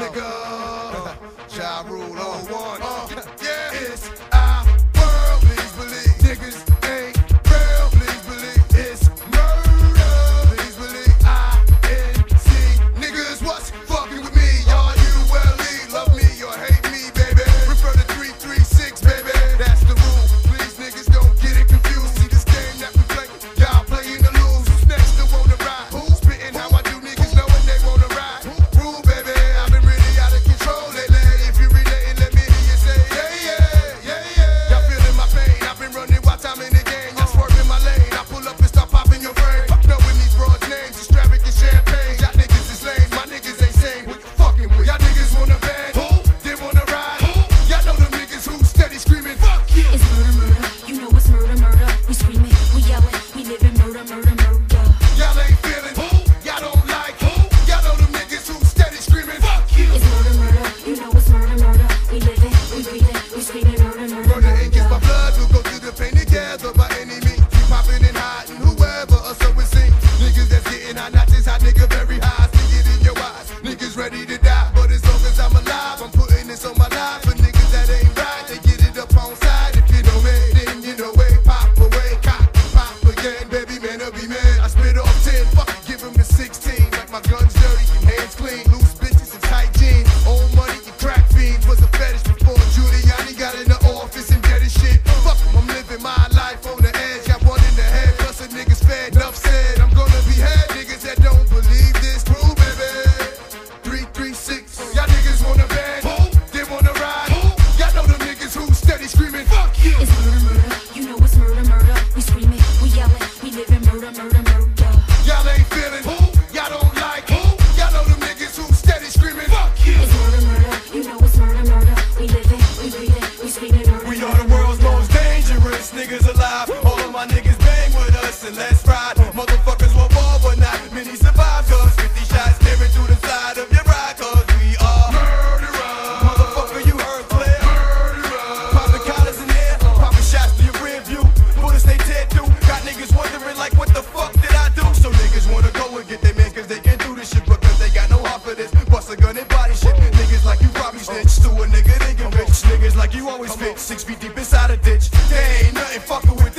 nigga. Ja Rule, ready to and let's ride. Motherfuckers will war, but not many survive. Cause 50 shots tearing through the side of your ride. Cause we are murderers. Motherfucker, you heard clear. Murderers. Popping collars in air, popping shots to your rear view. Bullets they tear through. Got niggas wondering, like, what the fuck did I do? So niggas wanna go and get their man cause they can't do this shit. Because they got no heart for this. Bust a gun and body shit. Niggas like you probably snitch to a nigga, they can rich. Niggas like you always fit. Six feet deep inside a ditch. They ain't nothing fucking with